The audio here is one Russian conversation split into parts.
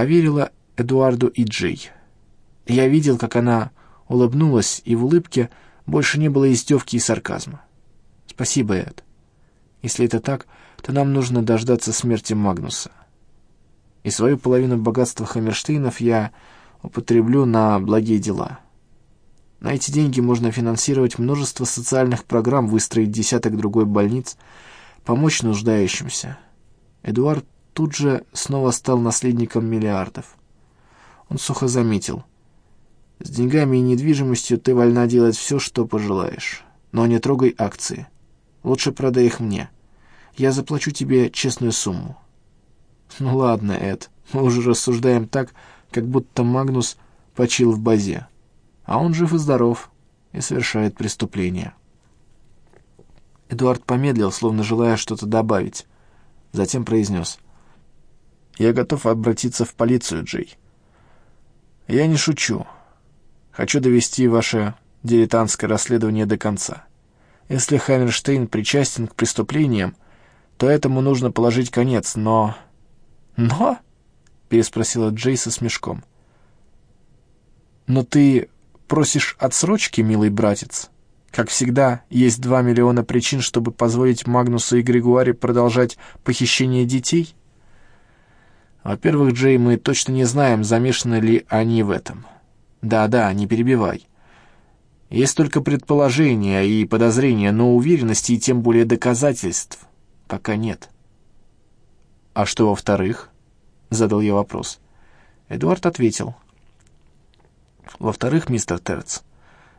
Поверила Эдуарду и Джей. Я видел, как она улыбнулась, и в улыбке больше не было издевки и сарказма. «Спасибо, Эд. Если это так, то нам нужно дождаться смерти Магнуса. И свою половину богатства Хаммерштейнов я употреблю на благие дела. На эти деньги можно финансировать множество социальных программ, выстроить десяток другой больниц, помочь нуждающимся. Эдуард тут же снова стал наследником миллиардов. Он сухо заметил. «С деньгами и недвижимостью ты вольна делать все, что пожелаешь. Но не трогай акции. Лучше продай их мне. Я заплачу тебе честную сумму». «Ну ладно, Эд, мы уже рассуждаем так, как будто Магнус почил в базе. А он жив и здоров и совершает преступление». Эдуард помедлил, словно желая что-то добавить. Затем произнес. «Я готов обратиться в полицию, Джей. Я не шучу. Хочу довести ваше дилетантское расследование до конца. Если Хаммерштейн причастен к преступлениям, то этому нужно положить конец, но...» «Но?» — переспросила Джей со смешком. «Но ты просишь отсрочки, милый братец?» Как всегда, есть два миллиона причин, чтобы позволить Магнусу и Григуаре продолжать похищение детей. Во-первых, Джей, мы точно не знаем, замешаны ли они в этом. Да-да, не перебивай. Есть только предположения и подозрения, но уверенности и тем более доказательств пока нет. А что во-вторых? Задал я вопрос. Эдуард ответил. Во-вторых, мистер Терц,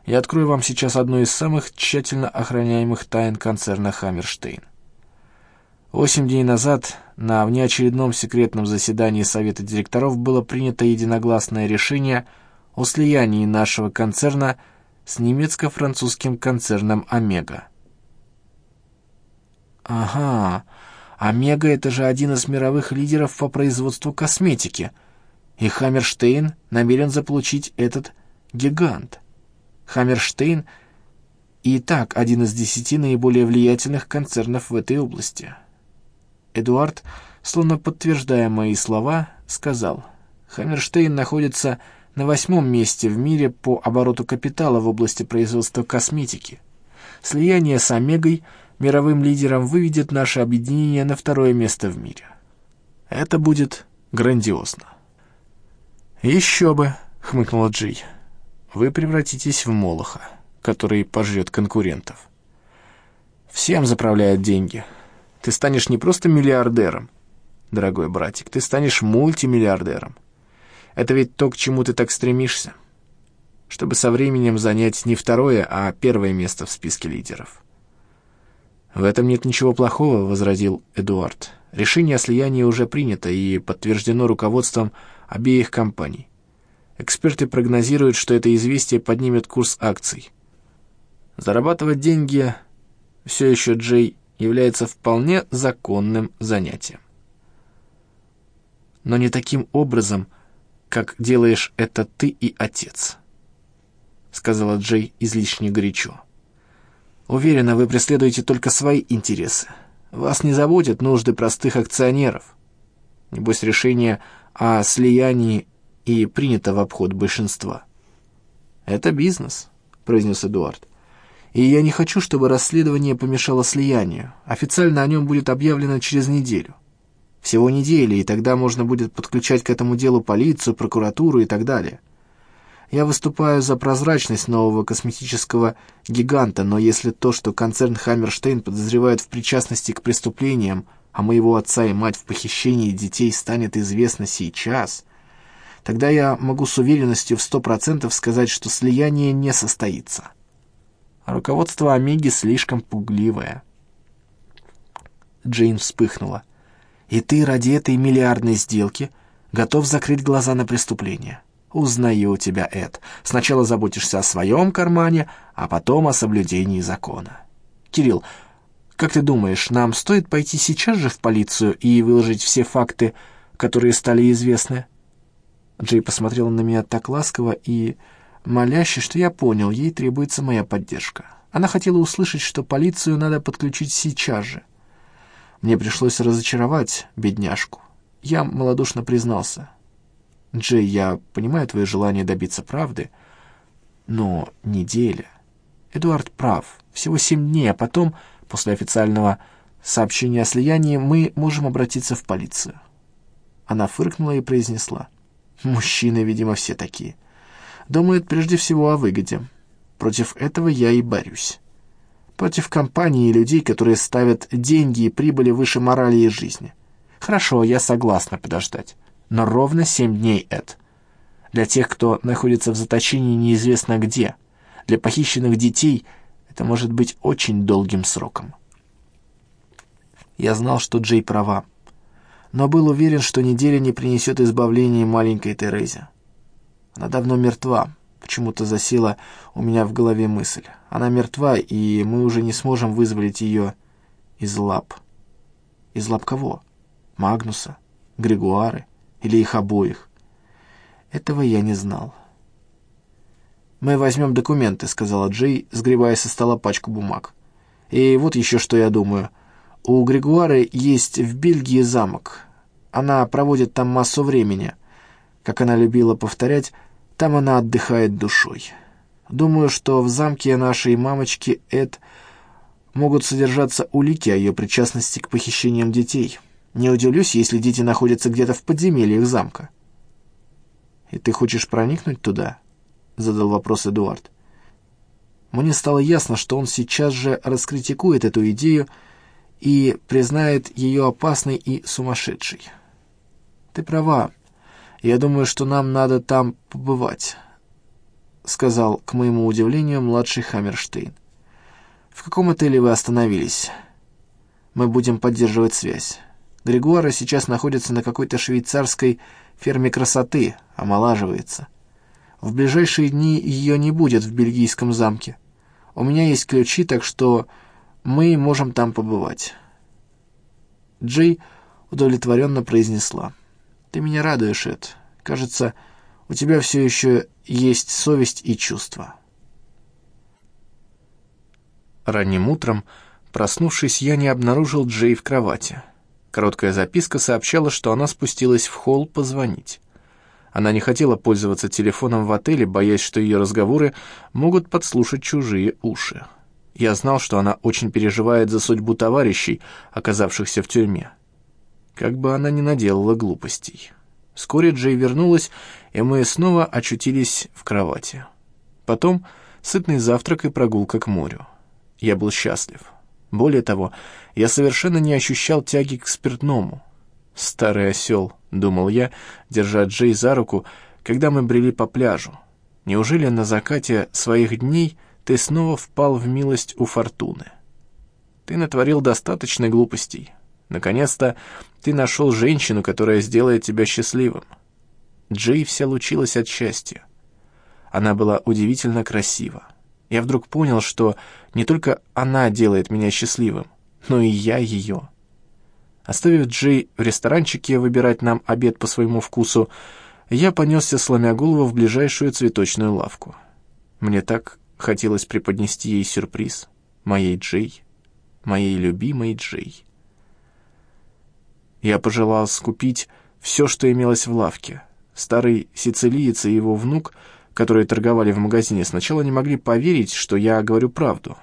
я открою вам сейчас одну из самых тщательно охраняемых тайн концерна «Хаммерштейн». Восемь дней назад на внеочередном секретном заседании Совета директоров было принято единогласное решение о слиянии нашего концерна с немецко-французским концерном «Омега». «Ага, «Омега» — это же один из мировых лидеров по производству косметики, и Хаммерштейн намерен заполучить этот гигант. Хаммерштейн и так один из десяти наиболее влиятельных концернов в этой области. Эдуард, словно подтверждая мои слова, сказал, Хаммерштейн находится на восьмом месте в мире по обороту капитала в области производства косметики. Слияние с Омегой мировым лидером выведет наше объединение на второе место в мире. Это будет грандиозно. «Еще бы», — хмыкнула Джей вы превратитесь в молоха, который пожрет конкурентов. Всем заправляют деньги. Ты станешь не просто миллиардером, дорогой братик, ты станешь мультимиллиардером. Это ведь то, к чему ты так стремишься, чтобы со временем занять не второе, а первое место в списке лидеров. «В этом нет ничего плохого», — возразил Эдуард. «Решение о слиянии уже принято и подтверждено руководством обеих компаний. Эксперты прогнозируют, что это известие поднимет курс акций. Зарабатывать деньги все еще Джей является вполне законным занятием. Но не таким образом, как делаешь это ты и отец, сказала Джей излишне горячо. Уверена, вы преследуете только свои интересы. Вас не заботят нужды простых акционеров. Небось, решение о слиянии и принято в обход большинства. «Это бизнес», — произнес Эдуард. «И я не хочу, чтобы расследование помешало слиянию. Официально о нем будет объявлено через неделю. Всего недели, и тогда можно будет подключать к этому делу полицию, прокуратуру и так далее. Я выступаю за прозрачность нового косметического гиганта, но если то, что концерн Хаммерштейн подозревает в причастности к преступлениям, а моего отца и мать в похищении детей станет известно сейчас...» Тогда я могу с уверенностью в сто процентов сказать, что слияние не состоится. Руководство Омеги слишком пугливое. Джейн вспыхнула. «И ты ради этой миллиардной сделки готов закрыть глаза на преступление?» «Узнаю тебя, Эд. Сначала заботишься о своем кармане, а потом о соблюдении закона». «Кирилл, как ты думаешь, нам стоит пойти сейчас же в полицию и выложить все факты, которые стали известны?» Джей посмотрела на меня так ласково и моляще, что я понял, ей требуется моя поддержка. Она хотела услышать, что полицию надо подключить сейчас же. Мне пришлось разочаровать бедняжку. Я малодушно признался. Джей, я понимаю твое желание добиться правды, но неделя. Эдуард прав. Всего семь дней, а потом, после официального сообщения о слиянии, мы можем обратиться в полицию. Она фыркнула и произнесла. Мужчины, видимо, все такие. Думают прежде всего о выгоде. Против этого я и борюсь. Против компании и людей, которые ставят деньги и прибыли выше морали и жизни. Хорошо, я согласна подождать. Но ровно семь дней, Эд. Для тех, кто находится в заточении неизвестно где. Для похищенных детей это может быть очень долгим сроком. Я знал, что Джей права, но был уверен, что неделя не принесет избавления маленькой Терезе. Она давно мертва. Почему-то засела у меня в голове мысль. Она мертва, и мы уже не сможем вызволить ее из лап. Из лап кого? Магнуса? Григуары? Или их обоих? Этого я не знал. «Мы возьмем документы», — сказала Джей, сгребая со стола пачку бумаг. «И вот еще что я думаю. У Григуары есть в Бельгии замок. Она проводит там массу времени. Как она любила повторять, там она отдыхает душой. Думаю, что в замке нашей мамочки Эд могут содержаться улики о ее причастности к похищениям детей. Не удивлюсь, если дети находятся где-то в подземельях замка. «И ты хочешь проникнуть туда?» — задал вопрос Эдуард. Мне стало ясно, что он сейчас же раскритикует эту идею и признает ее опасной и сумасшедшей. «Ты права. Я думаю, что нам надо там побывать», — сказал, к моему удивлению, младший Хаммерштейн. «В каком отеле вы остановились? Мы будем поддерживать связь. Григуара сейчас находится на какой-то швейцарской ферме красоты, омолаживается. В ближайшие дни ее не будет в бельгийском замке. У меня есть ключи, так что мы можем там побывать». Джей удовлетворенно произнесла. Ты меня радуешь, Эд. Кажется, у тебя все еще есть совесть и чувства. Ранним утром, проснувшись, я не обнаружил Джей в кровати. Короткая записка сообщала, что она спустилась в холл позвонить. Она не хотела пользоваться телефоном в отеле, боясь, что ее разговоры могут подслушать чужие уши. Я знал, что она очень переживает за судьбу товарищей, оказавшихся в тюрьме как бы она ни наделала глупостей. Вскоре Джей вернулась, и мы снова очутились в кровати. Потом сытный завтрак и прогулка к морю. Я был счастлив. Более того, я совершенно не ощущал тяги к спиртному. «Старый осел», — думал я, держа Джей за руку, когда мы брели по пляжу. «Неужели на закате своих дней ты снова впал в милость у фортуны? Ты натворил достаточно глупостей, Наконец-то ты нашел женщину, которая сделает тебя счастливым. Джей вся лучилась от счастья. Она была удивительно красива. Я вдруг понял, что не только она делает меня счастливым, но и я ее. Оставив Джей в ресторанчике выбирать нам обед по своему вкусу, я понесся, сломя голову, в ближайшую цветочную лавку. Мне так хотелось преподнести ей сюрприз. Моей Джей. Моей любимой Джей. Я пожелал скупить все, что имелось в лавке. Старый сицилиец и его внук, которые торговали в магазине, сначала не могли поверить, что я говорю правду.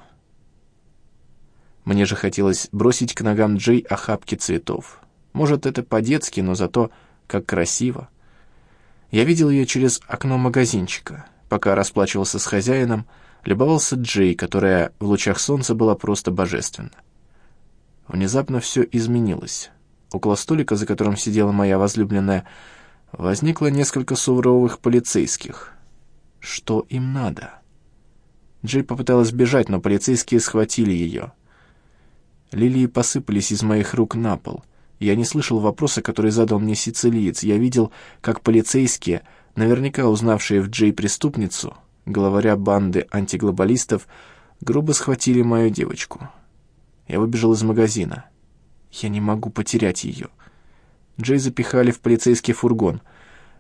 Мне же хотелось бросить к ногам Джей охапки цветов. Может, это по-детски, но зато как красиво. Я видел ее через окно магазинчика. Пока расплачивался с хозяином, любовался Джей, которая в лучах солнца была просто божественна. Внезапно все изменилось. Около столика, за которым сидела моя возлюбленная, возникло несколько суровых полицейских. Что им надо? Джей попыталась бежать, но полицейские схватили ее. Лилии посыпались из моих рук на пол. Я не слышал вопроса, который задал мне сицилиец. Я видел, как полицейские, наверняка узнавшие в Джей преступницу, главаря банды антиглобалистов, грубо схватили мою девочку. Я выбежал из магазина. Я не могу потерять ее. Джей запихали в полицейский фургон.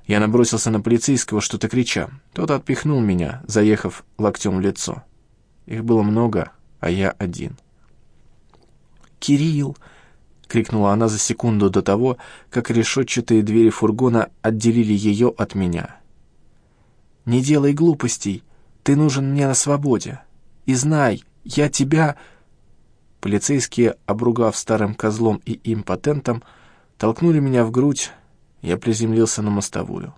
Я набросился на полицейского, что-то крича. Тот отпихнул меня, заехав локтем в лицо. Их было много, а я один. «Кирилл!» крикнула она за секунду до того, как решетчатые двери фургона отделили ее от меня. «Не делай глупостей, ты нужен мне на свободе. И знай, я тебя...» Полицейские, обругав старым козлом и импотентом, толкнули меня в грудь, я приземлился на мостовую.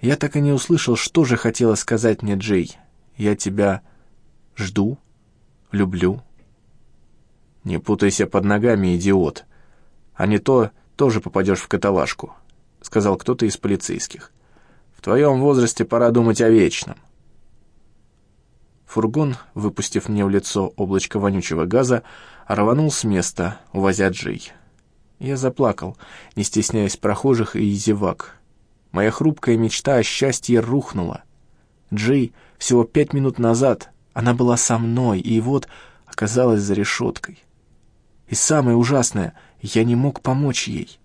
Я так и не услышал, что же хотела сказать мне Джей. «Я тебя жду, люблю». «Не путайся под ногами, идиот, а не то тоже попадешь в каталажку», — сказал кто-то из полицейских. «В твоем возрасте пора думать о вечном». Фургон, выпустив мне в лицо облачко вонючего газа, рванул с места, увозя Джей. Я заплакал, не стесняясь прохожих и зевак. Моя хрупкая мечта о счастье рухнула. Джей всего пять минут назад, она была со мной, и вот оказалась за решеткой. И самое ужасное, я не мог помочь ей.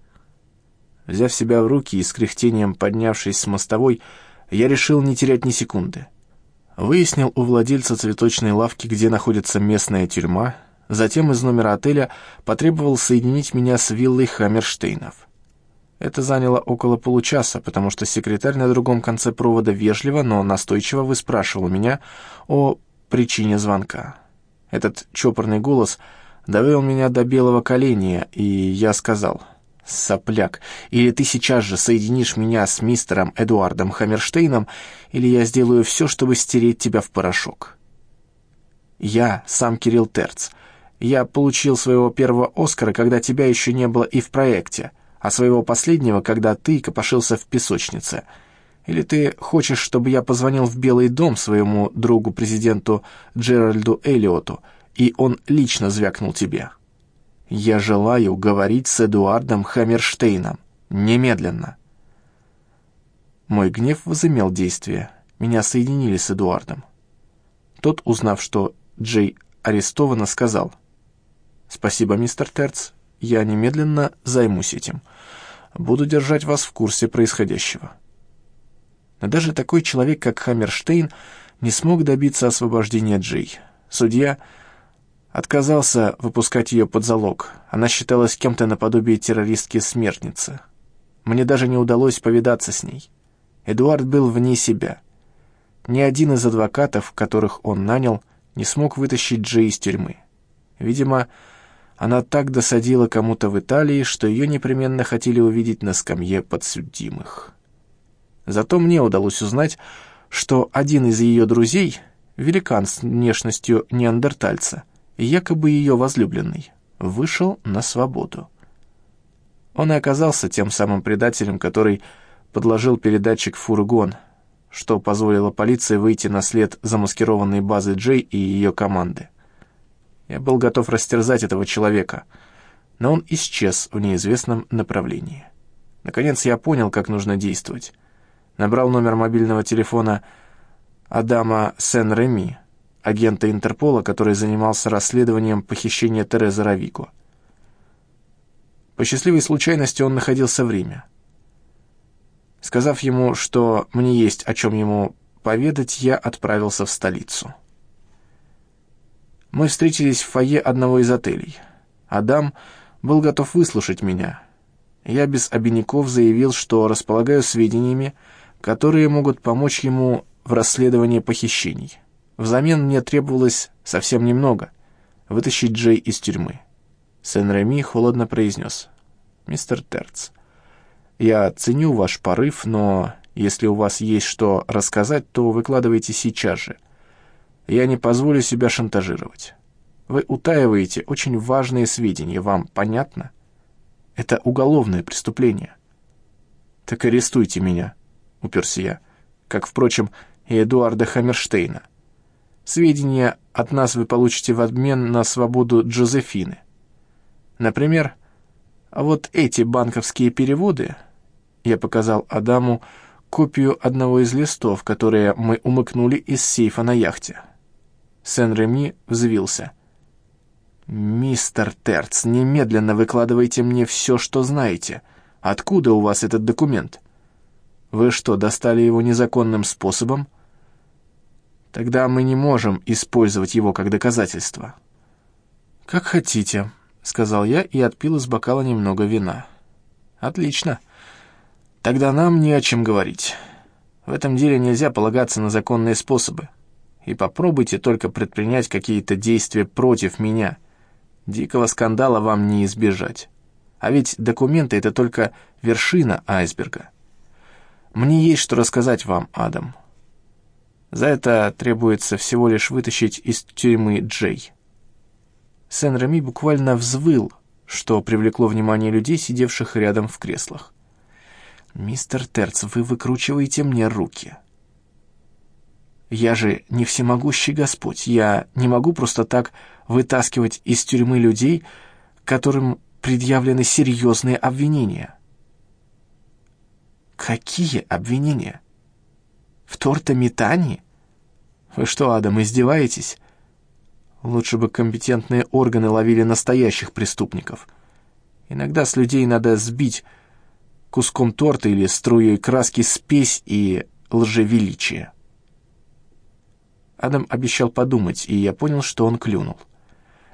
Взяв себя в руки и с кряхтением поднявшись с мостовой, я решил не терять ни секунды. Выяснил у владельца цветочной лавки, где находится местная тюрьма, затем из номера отеля потребовал соединить меня с виллой Хаммерштейнов. Это заняло около получаса, потому что секретарь на другом конце провода вежливо, но настойчиво выспрашивал меня о причине звонка. Этот чопорный голос — довел меня до белого коленя, и я сказал, «Сопляк, или ты сейчас же соединишь меня с мистером Эдуардом Хаммерштейном, или я сделаю все, чтобы стереть тебя в порошок». Я сам Кирилл Терц. Я получил своего первого Оскара, когда тебя еще не было и в проекте, а своего последнего, когда ты копошился в песочнице. Или ты хочешь, чтобы я позвонил в Белый дом своему другу-президенту Джеральду Эллиоту, и он лично звякнул тебе. Я желаю говорить с Эдуардом Хаммерштейном. Немедленно. Мой гнев возымел действие. Меня соединили с Эдуардом. Тот, узнав, что Джей арестована, сказал, «Спасибо, мистер Терц, я немедленно займусь этим. Буду держать вас в курсе происходящего». Но даже такой человек, как Хаммерштейн, не смог добиться освобождения Джей. Судья Отказался выпускать ее под залог. Она считалась кем-то наподобие террористки-смертницы. Мне даже не удалось повидаться с ней. Эдуард был вне себя. Ни один из адвокатов, которых он нанял, не смог вытащить Джей из тюрьмы. Видимо, она так досадила кому-то в Италии, что ее непременно хотели увидеть на скамье подсудимых. Зато мне удалось узнать, что один из ее друзей, великан с внешностью неандертальца, якобы ее возлюбленный, вышел на свободу. Он и оказался тем самым предателем, который подложил передатчик в фургон, что позволило полиции выйти на след замаскированной базы Джей и ее команды. Я был готов растерзать этого человека, но он исчез в неизвестном направлении. Наконец я понял, как нужно действовать. Набрал номер мобильного телефона Адама Сен-Реми, агента Интерпола, который занимался расследованием похищения Терезы Равико. По счастливой случайности он находился в Риме. Сказав ему, что мне есть о чем ему поведать, я отправился в столицу. Мы встретились в фойе одного из отелей. Адам был готов выслушать меня. Я без обиняков заявил, что располагаю сведениями, которые могут помочь ему в расследовании похищений. Взамен мне требовалось совсем немного — вытащить Джей из тюрьмы. Сен-Реми холодно произнес. «Мистер Терц, я ценю ваш порыв, но если у вас есть что рассказать, то выкладывайте сейчас же. Я не позволю себя шантажировать. Вы утаиваете очень важные сведения, вам понятно? Это уголовное преступление». «Так арестуйте меня», — уперся я, как, впрочем, и Эдуарда Хаммерштейна. Сведения от нас вы получите в обмен на свободу Джозефины. Например, вот эти банковские переводы, я показал Адаму копию одного из листов, которые мы умыкнули из сейфа на яхте. Сен-Реми взвился. «Мистер Терц, немедленно выкладывайте мне все, что знаете. Откуда у вас этот документ? Вы что, достали его незаконным способом?» Тогда мы не можем использовать его как доказательство. Как хотите. — сказал я и отпил из бокала немного вина. «Отлично. Тогда нам не о чем говорить. В этом деле нельзя полагаться на законные способы. И попробуйте только предпринять какие-то действия против меня. Дикого скандала вам не избежать. А ведь документы — это только вершина айсберга. Мне есть что рассказать вам, Адам. За это требуется всего лишь вытащить из тюрьмы Джей». Сен-Реми буквально взвыл, что привлекло внимание людей, сидевших рядом в креслах. «Мистер Терц, вы выкручиваете мне руки». «Я же не всемогущий Господь. Я не могу просто так вытаскивать из тюрьмы людей, которым предъявлены серьезные обвинения». «Какие обвинения? В тортометании? Вы что, Адам, издеваетесь?» Лучше бы компетентные органы ловили настоящих преступников. Иногда с людей надо сбить куском торта или струей краски спесь и лжевеличие. Адам обещал подумать, и я понял, что он клюнул.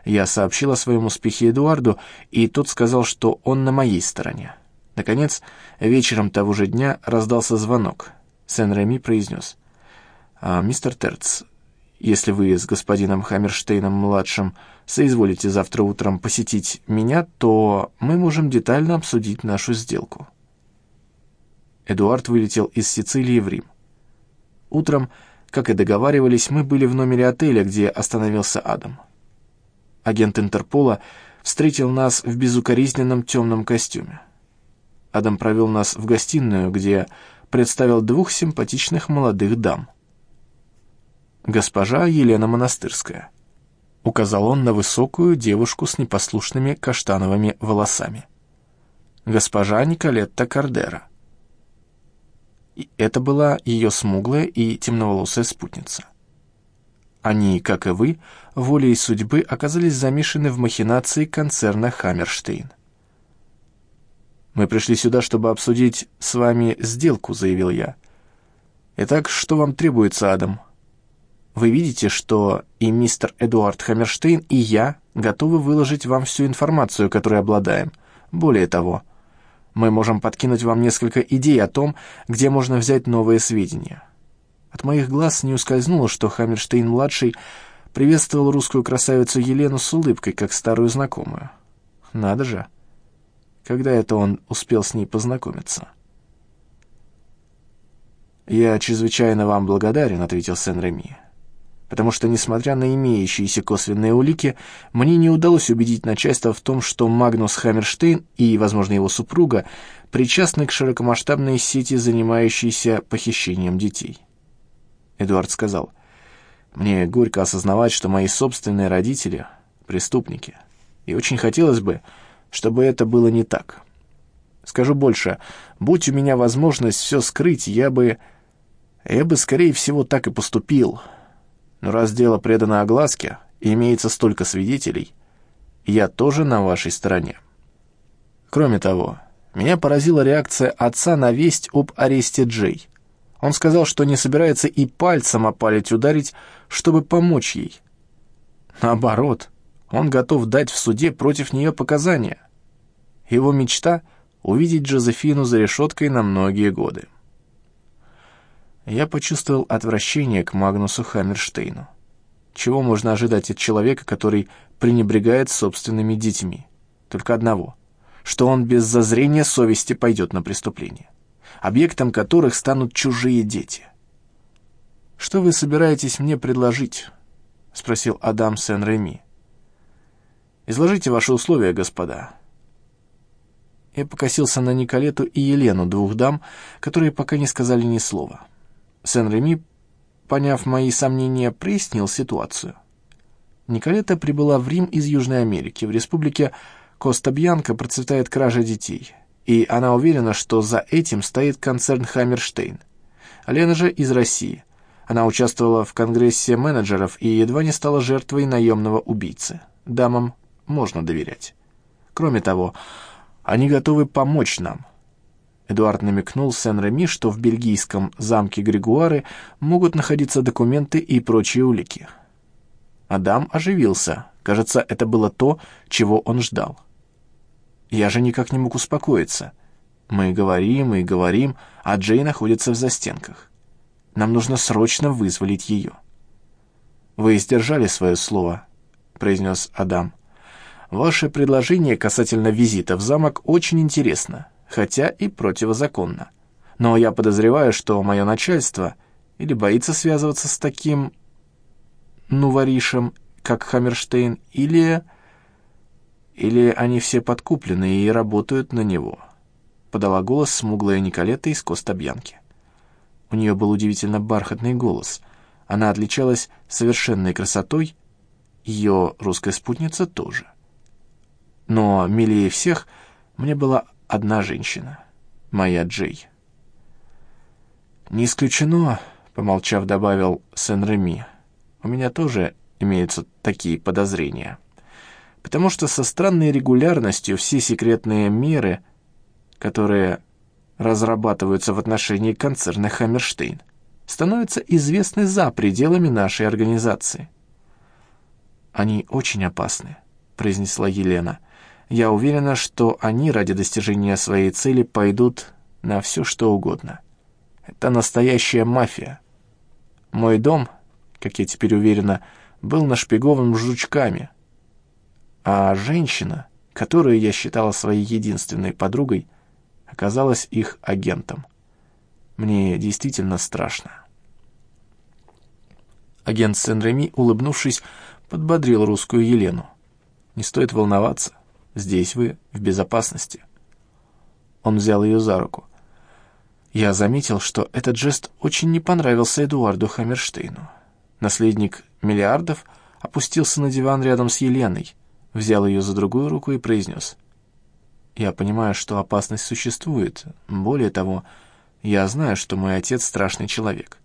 Я сообщил о своем успехе Эдуарду, и тот сказал, что он на моей стороне. Наконец, вечером того же дня раздался звонок. Сен-Реми произнес. «А, «Мистер Терц, если вы с господином Хаммерштейном-младшим соизволите завтра утром посетить меня, то мы можем детально обсудить нашу сделку». Эдуард вылетел из Сицилии в Рим. Утром, как и договаривались, мы были в номере отеля, где остановился Адам. Агент Интерпола встретил нас в безукоризненном темном костюме. Адам провел нас в гостиную, где представил двух симпатичных молодых дам — госпожа Елена Монастырская. Указал он на высокую девушку с непослушными каштановыми волосами. Госпожа Николетта Кардера. И это была ее смуглая и темноволосая спутница. Они, как и вы, волей судьбы оказались замешаны в махинации концерна «Хаммерштейн». «Мы пришли сюда, чтобы обсудить с вами сделку», — заявил я. «Итак, что вам требуется, Адам?» Вы видите, что и мистер Эдуард Хаммерштейн, и я готовы выложить вам всю информацию, которой обладаем. Более того, мы можем подкинуть вам несколько идей о том, где можно взять новые сведения. От моих глаз не ускользнуло, что Хаммерштейн-младший приветствовал русскую красавицу Елену с улыбкой, как старую знакомую. Надо же, когда это он успел с ней познакомиться? «Я чрезвычайно вам благодарен», — ответил Сен-Реми потому что, несмотря на имеющиеся косвенные улики, мне не удалось убедить начальство в том, что Магнус Хаммерштейн и, возможно, его супруга причастны к широкомасштабной сети, занимающейся похищением детей. Эдуард сказал, «Мне горько осознавать, что мои собственные родители — преступники, и очень хотелось бы, чтобы это было не так. Скажу больше, будь у меня возможность все скрыть, я бы... Я бы, скорее всего, так и поступил». Но раз дело предано огласке и имеется столько свидетелей, я тоже на вашей стороне. Кроме того, меня поразила реакция отца на весть об аресте Джей. Он сказал, что не собирается и пальцем опалить ударить, чтобы помочь ей. Наоборот, он готов дать в суде против нее показания. Его мечта — увидеть Джозефину за решеткой на многие годы я почувствовал отвращение к Магнусу Хаммерштейну. Чего можно ожидать от человека, который пренебрегает собственными детьми? Только одного, что он без зазрения совести пойдет на преступление, объектом которых станут чужие дети. «Что вы собираетесь мне предложить?» — спросил Адам Сен-Реми. «Изложите ваши условия, господа». Я покосился на Николету и Елену, двух дам, которые пока не сказали ни слова. Сен-Реми, поняв мои сомнения, прояснил ситуацию. Николета прибыла в Рим из Южной Америки. В республике Коста-Бьянка процветает кража детей, и она уверена, что за этим стоит концерн «Хаммерштейн». Лена же из России. Она участвовала в конгрессе менеджеров и едва не стала жертвой наемного убийцы. Дамам можно доверять. Кроме того, они готовы помочь нам – Эдуард намекнул Сен-Реми, что в бельгийском замке Григуары могут находиться документы и прочие улики. Адам оживился, Кажется, это было то, чего он ждал. Я же никак не мог успокоиться. Мы говорим и говорим, а Джей находится в застенках. Нам нужно срочно вызволить ее. «Вы сдержали свое слово», — произнес Адам. «Ваше предложение касательно визита в замок очень интересно, хотя и противозаконно. Но я подозреваю, что мое начальство или боится связываться с таким, ну, воришем, как Хаммерштейн, или... Или они все подкуплены и работают на него», — подала голос смуглая Николета из Костобьянки. У нее был удивительно бархатный голос. Она отличалась совершенной красотой, ее русская спутница тоже. Но милее всех мне была одна женщина, моя Джей. «Не исключено», — помолчав, добавил Сен-Реми, — «у меня тоже имеются такие подозрения. Потому что со странной регулярностью все секретные меры, которые разрабатываются в отношении концерна «Хаммерштейн», становятся известны за пределами нашей организации. «Они очень опасны», — произнесла Елена. «Я уверена, что они ради достижения своей цели пойдут на все, что угодно. Это настоящая мафия. Мой дом, как я теперь уверена, был нашпигован жучками, а женщина, которую я считала своей единственной подругой, оказалась их агентом. Мне действительно страшно. Агент Сен-Реми, улыбнувшись, подбодрил русскую Елену. «Не стоит волноваться. Здесь вы в безопасности». Он взял ее за руку. Я заметил, что этот жест очень не понравился Эдуарду Хаммерштейну. Наследник миллиардов опустился на диван рядом с Еленой, взял ее за другую руку и произнес. «Я понимаю, что опасность существует. Более того, я знаю, что мой отец страшный человек.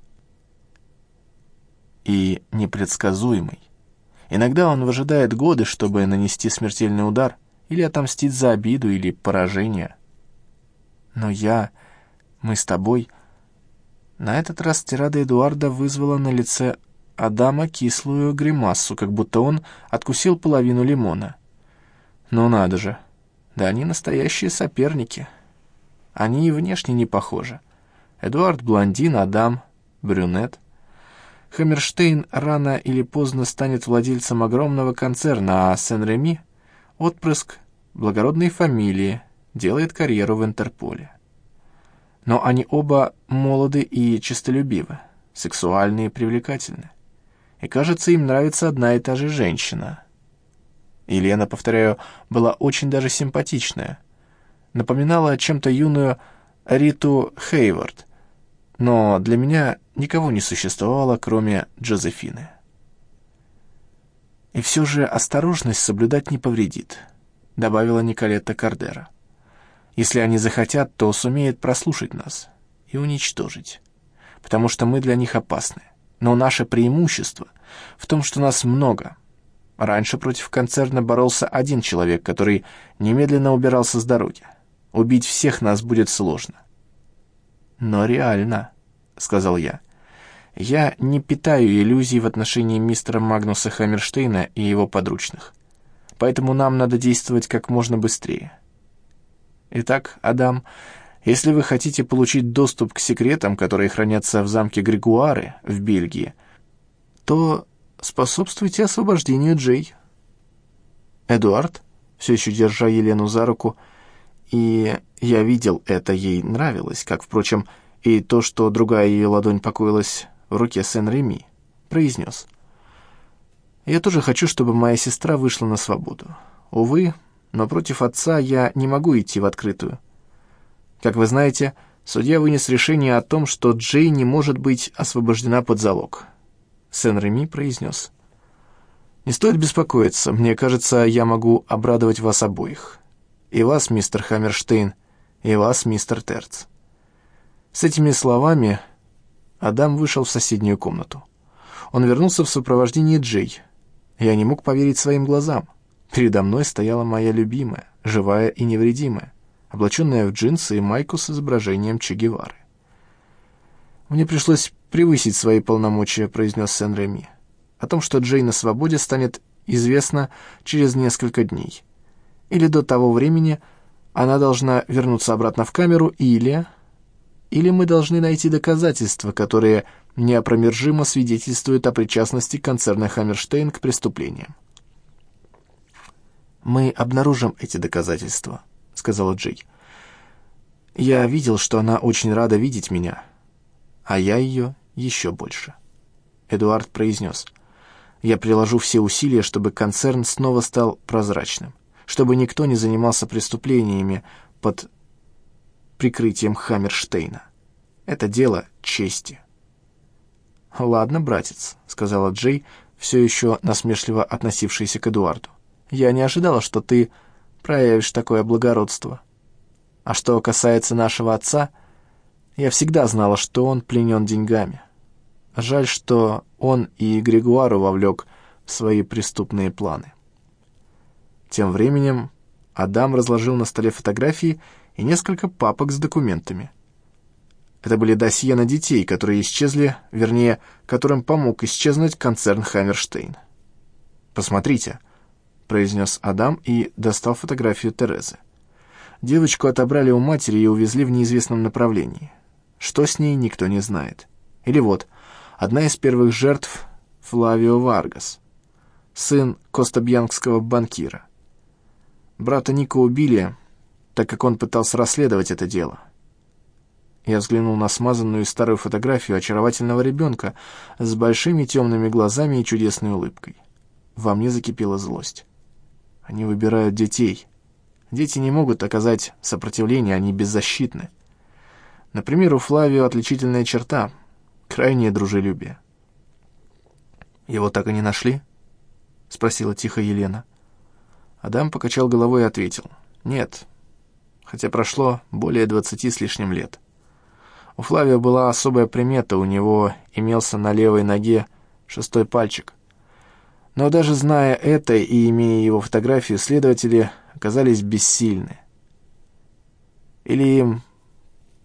И непредсказуемый. Иногда он выжидает годы, чтобы нанести смертельный удар или отомстить за обиду или поражение. Но я мы с тобой...» На этот раз тирада Эдуарда вызвала на лице Адама кислую гримассу, как будто он откусил половину лимона. «Ну надо же! Да они настоящие соперники. Они и внешне не похожи. Эдуард блондин, Адам брюнет. Хаммерштейн рано или поздно станет владельцем огромного концерна, а Сен-Реми — отпрыск благородной фамилии, делает карьеру в Интерполе но они оба молоды и честолюбивы, сексуальны и привлекательны. И, кажется, им нравится одна и та же женщина. Елена, повторяю, была очень даже симпатичная. Напоминала чем-то юную Риту Хейвард, но для меня никого не существовало, кроме Джозефины. «И все же осторожность соблюдать не повредит», — добавила Николетта Кардера. Если они захотят, то сумеют прослушать нас и уничтожить, потому что мы для них опасны. Но наше преимущество в том, что нас много. Раньше против концерна боролся один человек, который немедленно убирался с дороги. Убить всех нас будет сложно. «Но реально», — сказал я. «Я не питаю иллюзий в отношении мистера Магнуса Хаммерштейна и его подручных. Поэтому нам надо действовать как можно быстрее. Итак, Адам, если вы хотите получить доступ к секретам, которые хранятся в замке Григуары в Бельгии, то способствуйте освобождению Джей. Эдуард, все еще держа Елену за руку, и я видел, это ей нравилось, как, впрочем, и то, что другая ее ладонь покоилась в руке Сен-Реми, произнес. «Я тоже хочу, чтобы моя сестра вышла на свободу. Увы, но против отца я не могу идти в открытую. Как вы знаете, судья вынес решение о том, что Джей не может быть освобождена под залог. Сен-Реми произнес. «Не стоит беспокоиться, мне кажется, я могу обрадовать вас обоих. И вас, мистер Хаммерштейн, и вас, мистер Терц». С этими словами Адам вышел в соседнюю комнату. Он вернулся в сопровождении Джей. Я не мог поверить своим глазам. Передо мной стояла моя любимая, живая и невредимая, облаченная в джинсы и майку с изображением Че Гевары. «Мне пришлось превысить свои полномочия», — произнес Сен-Реми. «О том, что Джей на свободе, станет известно через несколько дней. Или до того времени она должна вернуться обратно в камеру, или... Или мы должны найти доказательства, которые неопромержимо свидетельствуют о причастности концерна «Хаммерштейн» к преступлениям. «Мы обнаружим эти доказательства», — сказала Джей. «Я видел, что она очень рада видеть меня, а я ее еще больше». Эдуард произнес. «Я приложу все усилия, чтобы концерн снова стал прозрачным, чтобы никто не занимался преступлениями под прикрытием Хаммерштейна. Это дело чести». «Ладно, братец», — сказала Джей, все еще насмешливо относившаяся к Эдуарду. Я не ожидала, что ты проявишь такое благородство. А что касается нашего отца, я всегда знала, что он пленен деньгами. Жаль, что он и Григуару вовлек в свои преступные планы. Тем временем Адам разложил на столе фотографии и несколько папок с документами. Это были досье на детей, которые исчезли, вернее, которым помог исчезнуть концерн «Хаммерштейн». «Посмотрите», произнес Адам и достал фотографию Терезы. Девочку отобрали у матери и увезли в неизвестном направлении. Что с ней, никто не знает. Или вот, одна из первых жертв — Флавио Варгас, сын костобьянского банкира. Брата Ника убили, так как он пытался расследовать это дело. Я взглянул на смазанную старую фотографию очаровательного ребенка с большими темными глазами и чудесной улыбкой. Во мне закипела злость. Они выбирают детей. Дети не могут оказать сопротивление, они беззащитны. Например, у Флавио отличительная черта — крайнее дружелюбие. «Его так и не нашли?» — спросила тихо Елена. Адам покачал головой и ответил. «Нет, хотя прошло более двадцати с лишним лет. У Флавио была особая примета, у него имелся на левой ноге шестой пальчик. Но даже зная это и имея его фотографию, следователи оказались бессильны. Или им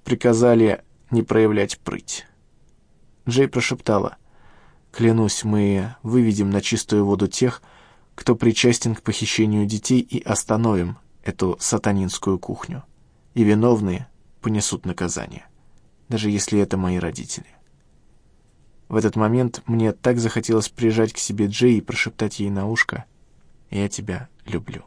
приказали не проявлять прыть. Джей прошептала. «Клянусь, мы выведем на чистую воду тех, кто причастен к похищению детей и остановим эту сатанинскую кухню. И виновные понесут наказание, даже если это мои родители». В этот момент мне так захотелось прижать к себе Джей и прошептать ей на ушко «Я тебя люблю».